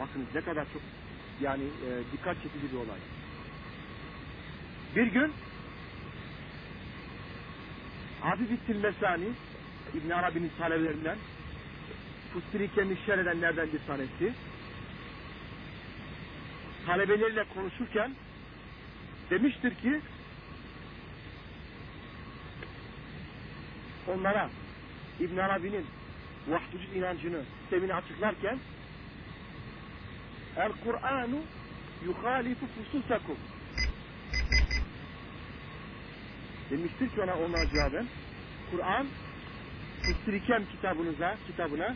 [SPEAKER 2] Bakınız ne kadar çok yani e, dikkat çekici bir olay. Bir gün Abi Bittil Mesani İbn Arabi'nin talebelerinden Fustirike'nin şer edenlerden bir tanesi talebeleriyle konuşurken demiştir ki onlara İbn Arabi'nin vahducuk inancını, sistemini açıklarken El Kur'anu yuhalifu fususakum demiştir ki ona ona cevaben Kur'an Fustirikem kitabınıza, kitabına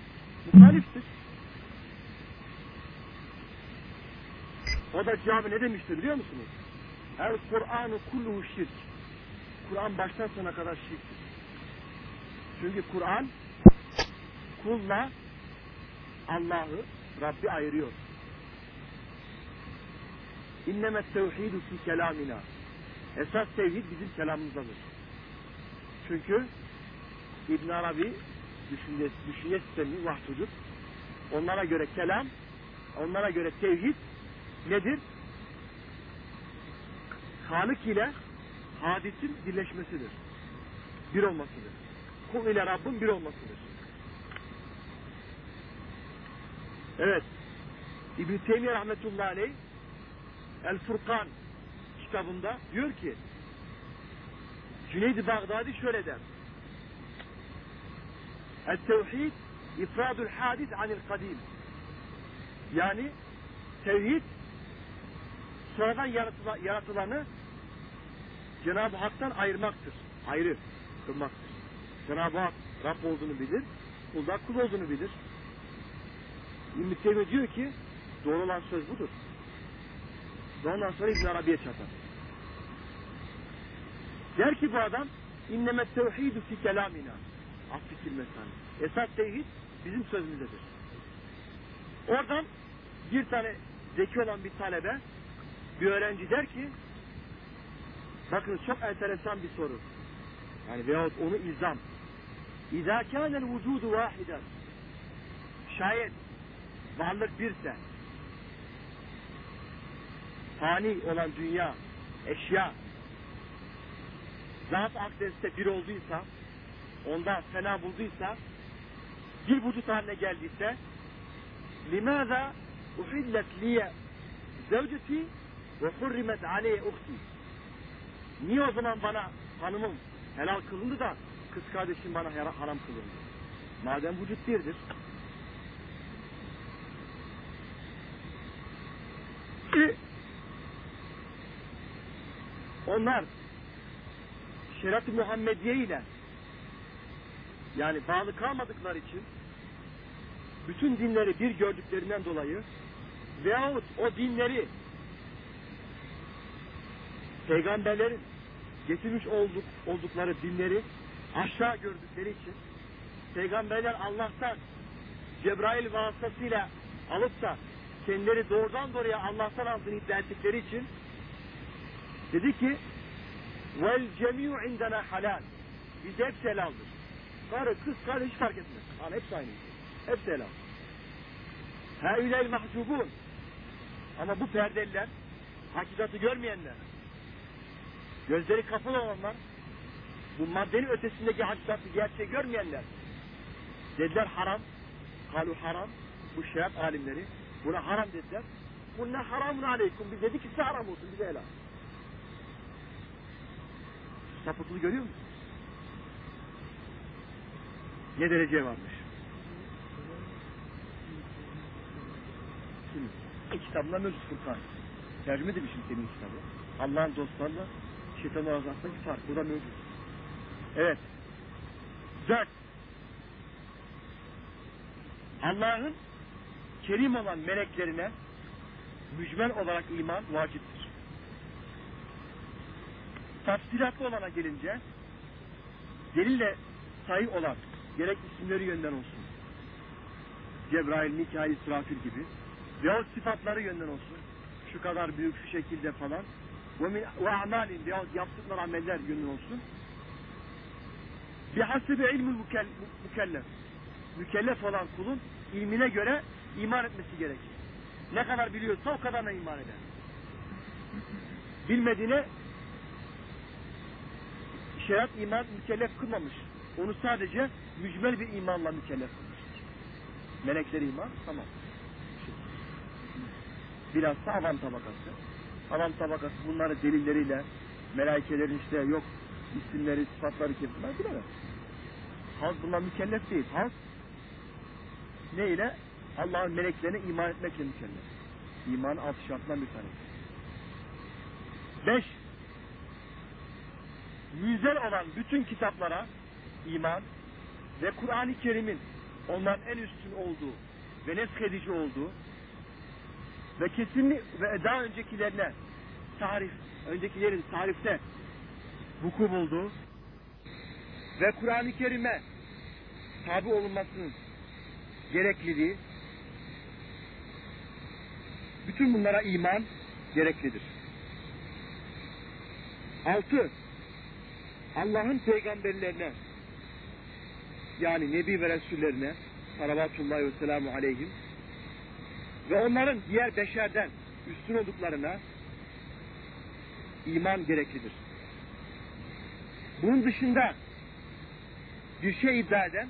[SPEAKER 2] muhaliftir. O da cevabı ne demiştir biliyor musunuz? El Kur'anu kulluhu şirk. Kur'an baştan sona kadar şirktir. Çünkü Kur'an kulla Allah'ı, Rabbi ayırıyor. İnnemet tevhidu fi kelamina. Esas tevhid bizim kelamımızdadır. Çünkü İbn Arabi düşünce, düşünce sistemi vahdudur. Onlara göre kelam, onlara göre tevhid nedir? Halık ile hadisin birleşmesidir. Bir olmasıdır. Kul ile Rabbin bir olmasıdır. Evet. İbn-i Teymiye rahmetullahi aleyh El Furkan kitabında diyor ki Cüneyd-i Bağdadi şöyle der. El-tevhid ifradul hadis anil kadim. Yani tevhid sonradan yaratıla, yaratılanı Cenab-ı Hak'tan ayırmaktır. Ayrı kılmaktır. Cenab-ı Hak Rab olduğunu bilir, kulda kul olduğunu bilir. İbn-i Teymiye diyor ki doğru olan söz budur. Ve ondan sonra İbn Arabi'ye çatar. Der ki bu adam innemet tevhidu fi kelamina. Affikil mesani. Esas tevhid bizim sözümüzdedir. Oradan bir tane zeki olan bir talebe bir öğrenci der ki bakın çok enteresan bir soru. Yani veyahut onu ilzam. İzâ kânel vücudu vâhiden şayet varlık birse fani olan dünya, eşya zat akdeste bir olduysa onda fena bulduysa bir vücut haline geldiyse uhillet liye zevceti ve hurrimet aleyhe uhti. Niye o zaman bana hanımım helal kılındı da kız kardeşim bana haram kılındı? Madem vücut birdir. Ki onlar şeriat-ı Muhammediye ile yani bağlı kalmadıkları için bütün dinleri bir gördüklerinden dolayı veyahut o dinleri peygamberlerin getirmiş olduk, oldukları dinleri aşağı gördükleri için peygamberler Allah'tan Cebrail vasıtasıyla alıp da kendileri doğrudan doğruya Allah'tan aldığını iddia ettikleri için dedi ki vel cemi'u indena halal biz hepsi helaldir. Karı, kız, kardeş hiç fark etmez. Yani hepsi aynı. Hepsi helal. Haülel mahcubun. Ama bu perdeliler, hakikati görmeyenler, gözleri kapalı olanlar, bu maddenin ötesindeki hakikati gerçeği görmeyenler, dediler haram, kalu haram, bu şeriat alimleri, buna haram dediler. Bunlar haramun aleykum. Biz dedik ki size haram olsun, bize helal. Sapıklığı görüyor musun? Ne derece varmış? Şimdi, bu kitabında mevcut Furkan. Tercüme edilmişim senin kitabı. Allah'ın dostlarla şeytanın arasındaki fark burada mevcut. Evet. Dört. Allah'ın kerim olan meleklerine mücmel olarak iman vaciptir. Tafsilatlı olana gelince delille sahih olan gerek isimleri yönden olsun. Cebrail, Mikail, İsrafil gibi veyahut sıfatları yönden olsun. Şu kadar büyük, şu şekilde falan. Ve, amalin veyahut yaptıkları ameller yönden olsun. Bihasibi ilmül mükel- mükellef. Mükellef olan kulun ilmine göre iman etmesi gerekir. Ne kadar biliyorsa o kadarına iman eder. Bilmediğine şeriat iman mükellef kılmamış. Onu sadece mücmel bir imanla mükellef kılmıştır. Melekleri iman tamam. Bilhassa avam tabakası. Avam tabakası bunları delilleriyle melaikelerin işte yok isimleri, sıfatları kim bunlar bilemez. Halk bunlar mükellef değil. Halk ne ile? Allah'ın meleklerine iman etmekle mükellef. İmanın alt şartından bir tanesi. Beş, müzel olan bütün kitaplara iman ve Kur'an-ı Kerim'in onların en üstün olduğu ve neshedici olduğu ve kesinli ve daha öncekilerine tarif, öncekilerin tarifte vuku bulduğu ve Kur'an-ı Kerim'e tabi olunmasının gerekliliği bütün bunlara iman gereklidir. Altı, Allah'ın peygamberlerine yani Nebi ve Resullerine salavatullahi ve selamu aleyhim ve onların diğer beşerden üstün olduklarına iman gereklidir. Bunun dışında bir şey iddia eden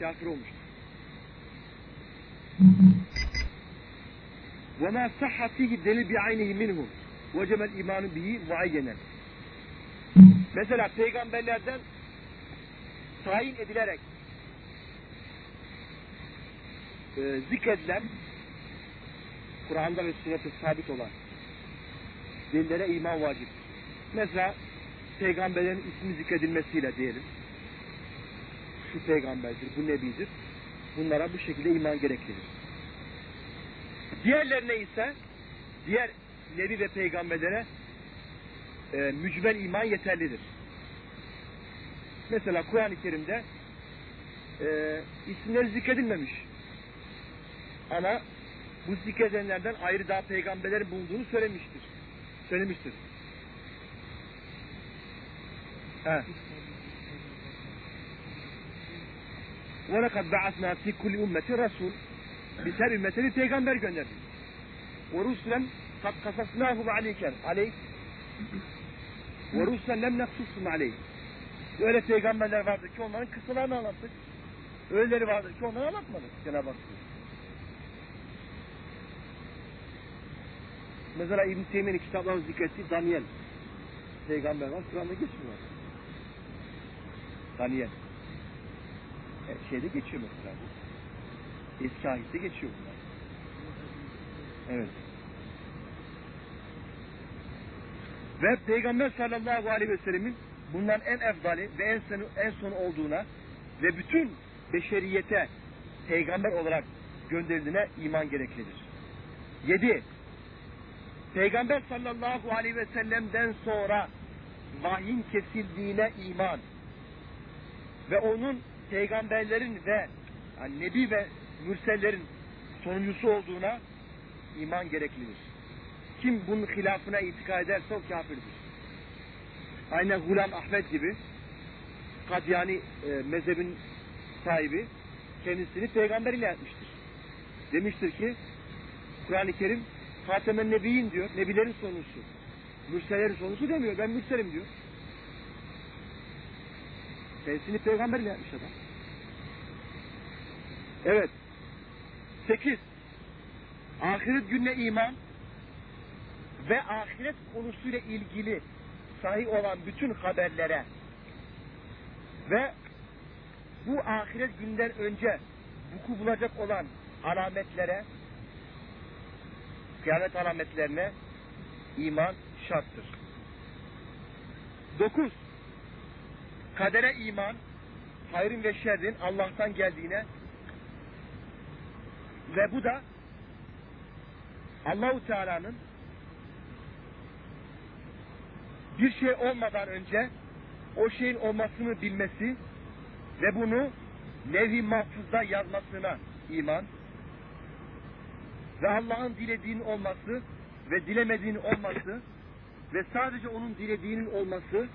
[SPEAKER 2] kafir olmuştur. وَمَا صَحَّ فِيهِ دَلِلْ بِعَيْنِهِ مِنْهُ وَجَبَ الْاِيمَانُ بِهِ مُعَيَّنًا Mesela peygamberlerden tayin edilerek e, zikredilen Kur'an'da ve sünnette sabit olan delillere iman vacip. Mesela peygamberlerin ismi zikredilmesiyle diyelim. Şu peygamberdir, bu nebidir. Bunlara bu şekilde iman gereklidir. Diğerlerine ise diğer nebi ve peygamberlere e, mücmel iman yeterlidir. Mesela Kur'an-ı Kerim'de e, isimleri zikredilmemiş. Ama bu zikredenlerden ayrı daha peygamberlerin bulunduğunu söylemiştir. Söylemiştir. Ha. وَلَقَدْ بَعَثْنَا فِي كُلِّ اُمَّةٍ رَسُولٍ Bişer ümmetini peygamber gönderdik. Ve rusulen kakkasasnâhu aleyken aleyk ve rusulen lem naksusum aleyk Öyle peygamberler vardı ki onların kısalarını anlattık. Öyleleri vardı ki onları anlatmadık Cenab-ı Hak. Mesela İbn-i Teymiye'nin kitaplarını zikrettiği Daniel. Peygamber var, Kur'an'da geçmiyor. Daniel. E, şeyde geçiyor mesela bu. Eski ahit'te geçiyor bunlar. Evet. Ve Peygamber sallallahu aleyhi ve sellemin bunların en efdali ve en sonu, en son olduğuna ve bütün beşeriyete peygamber olarak gönderildiğine iman gereklidir. 7. Peygamber sallallahu aleyhi ve sellem'den sonra vahyin kesildiğine iman ve onun peygamberlerin ve yani nebi ve mürsellerin sonuncusu olduğuna iman gereklidir. Kim bunun hilafına itikad ederse o kafirdir. Aynen Gulam Ahmet gibi Kadyani e, mezhebin sahibi kendisini peygamber ile yapmıştır. Demiştir ki Kur'an-ı Kerim Hatemen Nebiyin diyor. Nebilerin sonuncusu. Mürsellerin sonuncusu demiyor. Ben mürselim diyor. Kendisini peygamber ile yapmış adam. Evet. Sekiz. Ahiret gününe iman ve ahiret konusuyla ilgili sahih olan bütün haberlere ve bu ahiret günden önce vuku bulacak olan alametlere kıyamet alametlerine iman şarttır. Dokuz, kadere iman, hayrın ve şerrin Allah'tan geldiğine ve bu da Allahu Teala'nın bir şey olmadan önce o şeyin olmasını bilmesi ve bunu nevi mahfuzda yazmasına iman ve Allah'ın dilediğinin olması ve dilemediğinin olması ve sadece onun dilediğinin olması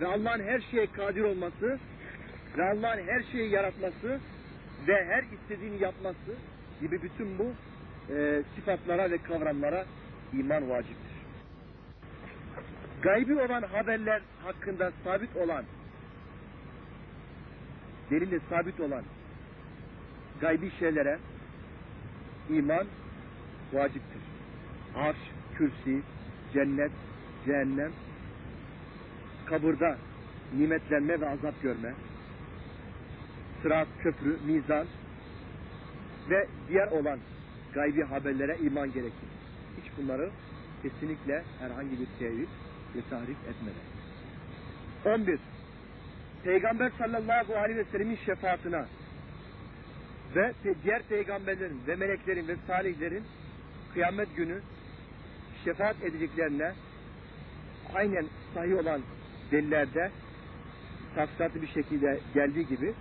[SPEAKER 2] ve Allah'ın her şeye kadir olması ve Allah'ın her şeyi yaratması ve her istediğini yapması gibi bütün bu e, sıfatlara ve kavramlara iman vaciptir. Gaybi olan haberler hakkında sabit olan delille sabit olan gaybi şeylere iman vaciptir. Arş, kürsi, cennet, cehennem, kabırda nimetlenme ve azap görme, sırat, köprü, mizan ve diğer olan gaybi haberlere iman gerekir. Hiç bunları kesinlikle herhangi bir tevhid ve tahrif etmeden. 11. Peygamber sallallahu aleyhi ve sellemin şefaatine ve diğer peygamberlerin ve meleklerin ve salihlerin kıyamet günü şefaat edeceklerine aynen sahih olan delillerde tafsilatlı bir şekilde geldiği gibi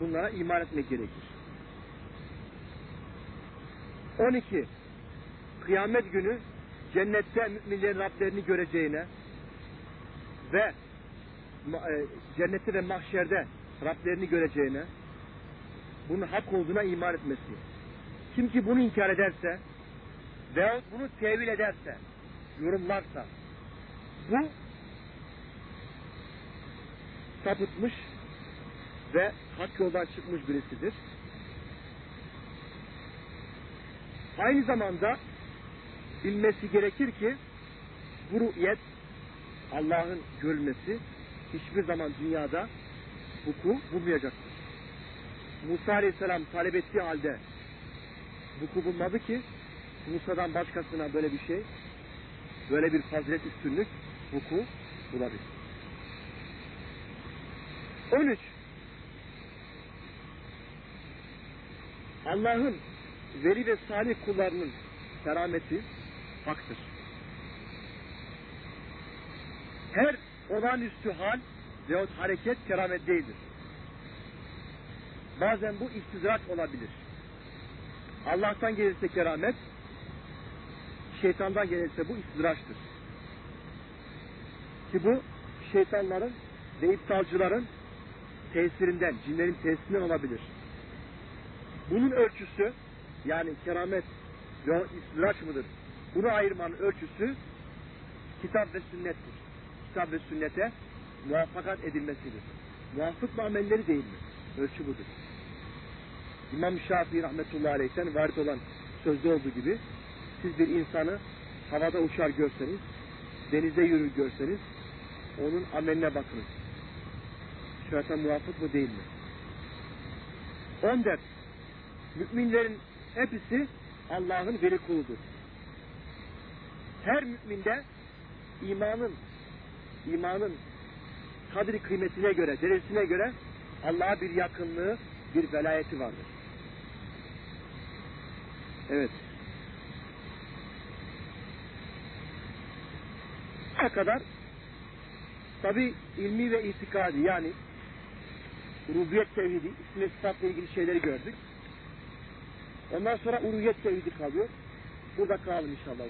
[SPEAKER 2] bunlara iman etmek gerekir. 12. Kıyamet günü cennette müminlerin Rablerini göreceğine ve e, cennette ve mahşerde Rablerini göreceğine bunun hak olduğuna iman etmesi. Kim ki bunu inkar ederse veyahut bunu tevil ederse, yorumlarsa bu sapıtmış ve hak yoldan çıkmış birisidir. Aynı zamanda bilmesi gerekir ki bu rü'yet Allah'ın görülmesi hiçbir zaman dünyada vuku bulmayacaktır. Musa Aleyhisselam talep ettiği halde vuku bulmadı ki Musa'dan başkasına böyle bir şey, böyle bir fazilet üstünlük vuku bulabilir. 13. Allah'ın veli ve salih kullarının kerameti haktır. Her olağanüstü hal veyahut hareket keramet değildir. Bazen bu istidrak olabilir. Allah'tan gelirse keramet, şeytandan gelirse bu istidraçtır. Ki bu şeytanların ve iptalcıların tesirinden, cinlerin tesirinden olabilir. Bunun ölçüsü yani keramet ve istidraç mıdır? Bunu ayırmanın ölçüsü kitap ve sünnettir. Kitap ve sünnete muvaffakat edilmesidir. Muvafık mı amelleri değil mi? Ölçü budur. İmam Şafii rahmetullahi aleyh'ten varit olan sözde olduğu gibi siz bir insanı havada uçar görseniz, denizde yürür görseniz, onun ameline bakınız. Şerata muvafık mı değil mi? 14. Müminlerin hepsi Allah'ın veli kuludur. Her müminde imanın imanın kadri kıymetine göre, derecesine göre Allah'a bir yakınlığı, bir velayeti vardır. Evet. Ne kadar tabi ilmi ve itikadi yani rububiyet tevhidi, isim ve ilgili şeyleri gördük. Ondan sonra uluhiyet tevhidi kalıyor. Burada kalalım inşallah.